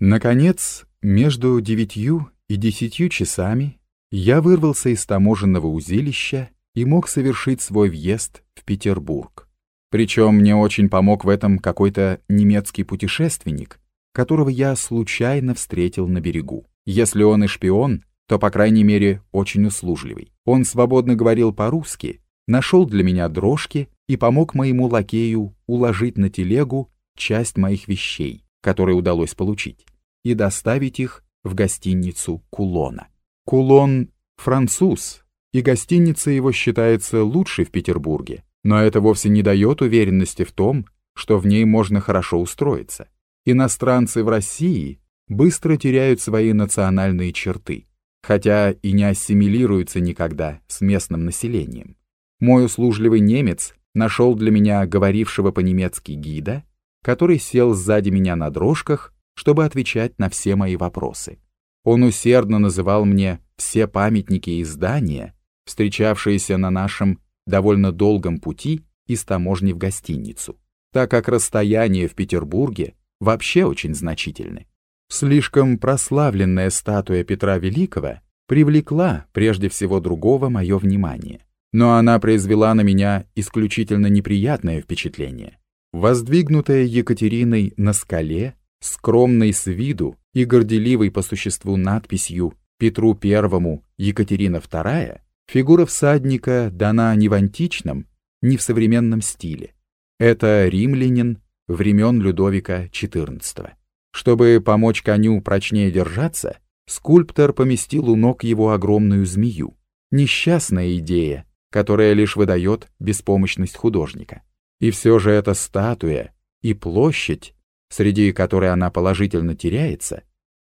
Наконец, между девятью и десятью часами я вырвался из таможенного узилища и мог совершить свой въезд в Петербург. Причем мне очень помог в этом какой-то немецкий путешественник, которого я случайно встретил на берегу. Если он и шпион, то, по крайней мере, очень услужливый. Он свободно говорил по-русски, нашел для меня дрожки и помог моему лакею уложить на телегу часть моих вещей, которые удалось получить, и доставить их в гостиницу Кулона. Кулон — француз, и гостиница его считается лучшей в Петербурге, но это вовсе не дает уверенности в том, что в ней можно хорошо устроиться. Иностранцы в России быстро теряют свои национальные черты, хотя и не ассимилируются никогда с местным населением. Мой услужливый немец нашел для меня говорившего по-немецки гида, который сел сзади меня на дрожках, чтобы отвечать на все мои вопросы. Он усердно называл мне все памятники и здания, встречавшиеся на нашем довольно долгом пути из таможни в гостиницу, так как расстояние в Петербурге вообще очень значительны. Слишком прославленная статуя Петра Великого привлекла прежде всего другого мое внимание, но она произвела на меня исключительно неприятное впечатление. Воздвигнутая Екатериной на скале, скромной с виду и горделивой по существу надписью «Петру Первому, Екатерина II», фигура всадника дана не в античном, не в современном стиле. Это римлянин времен Людовика XIV. Чтобы помочь коню прочнее держаться, скульптор поместил у ног его огромную змею. Несчастная идея, которая лишь выдает беспомощность художника. И все же эта статуя и площадь, среди которой она положительно теряется,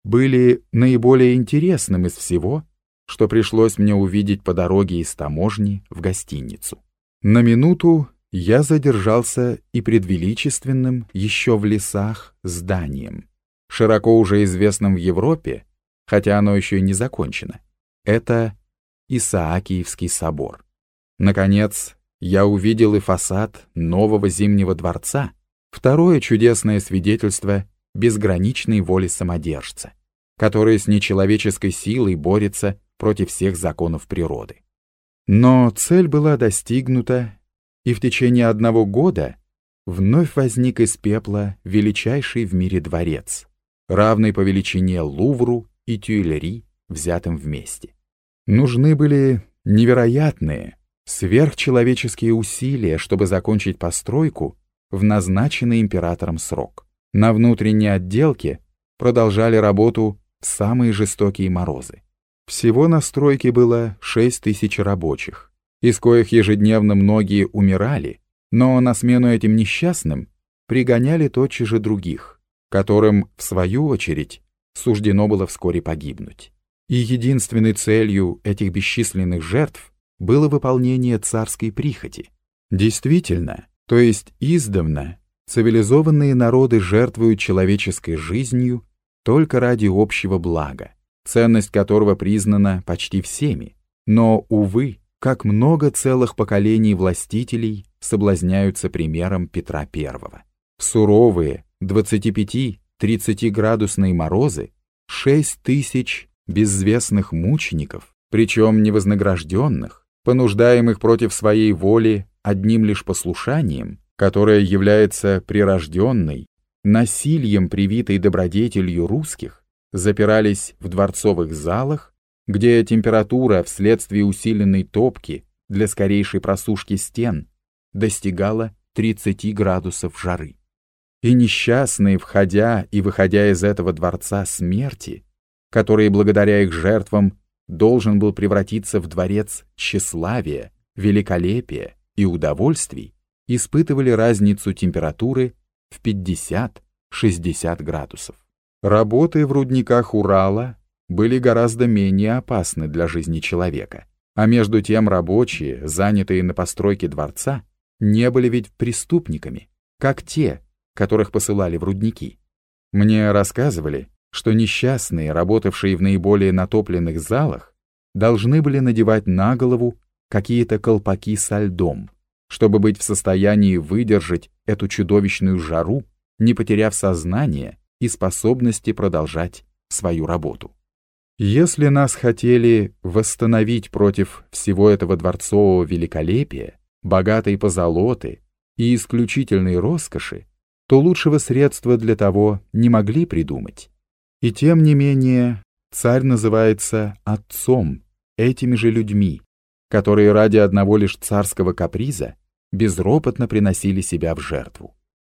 были наиболее интересным из всего, что пришлось мне увидеть по дороге из таможни в гостиницу. На минуту я задержался и пред величественным, еще в лесах, зданием, широко уже известным в Европе, хотя оно еще и не закончено. Это Исаакиевский собор. Наконец, я увидел и фасад нового Зимнего дворца, второе чудесное свидетельство безграничной воли самодержца, который с нечеловеческой силой борется против всех законов природы. Но цель была достигнута, и в течение одного года вновь возник из пепла величайший в мире дворец, равный по величине Лувру и Тюильри, взятым вместе. Нужны были невероятные, сверхчеловеческие усилия, чтобы закончить постройку в назначенный императором срок. На внутренней отделке продолжали работу в самые жестокие морозы. Всего на стройке было 6 тысяч рабочих, из коих ежедневно многие умирали, но на смену этим несчастным пригоняли тотчас же других, которым, в свою очередь, суждено было вскоре погибнуть. И единственной целью этих бесчисленных жертв было выполнение царской прихоти. Действительно, то есть издавна, цивилизованные народы жертвуют человеческой жизнью только ради общего блага, ценность которого признана почти всеми. Но, увы, как много целых поколений властителей соблазняются примером Петра I. Суровые 25-30 градусные морозы, 6 тысяч безвестных мучеников, причем невознагражденных, понуждаемых против своей воли одним лишь послушанием, которое является прирожденной, насильем привитой добродетелью русских, запирались в дворцовых залах, где температура вследствие усиленной топки для скорейшей просушки стен достигала 30 градусов жары. И несчастные, входя и выходя из этого дворца смерти, который благодаря их жертвам должен был превратиться в дворец тщеславия, великолепия и удовольствий, испытывали разницу температуры в 50-60 градусов. Работы в рудниках Урала были гораздо менее опасны для жизни человека, а между тем рабочие, занятые на постройке дворца, не были ведь преступниками, как те, которых посылали в рудники. Мне рассказывали, что несчастные, работавшие в наиболее натопленных залах, должны были надевать на голову какие-то колпаки со льдом, чтобы быть в состоянии выдержать эту чудовищную жару, не потеряв сознание и способности продолжать свою работу. Если нас хотели восстановить против всего этого дворцового великолепия, богатой позолоты и исключительной роскоши, то лучшего средства для того не могли придумать. И тем не менее царь называется отцом этими же людьми, которые ради одного лишь царского каприза безропотно приносили себя в жертву.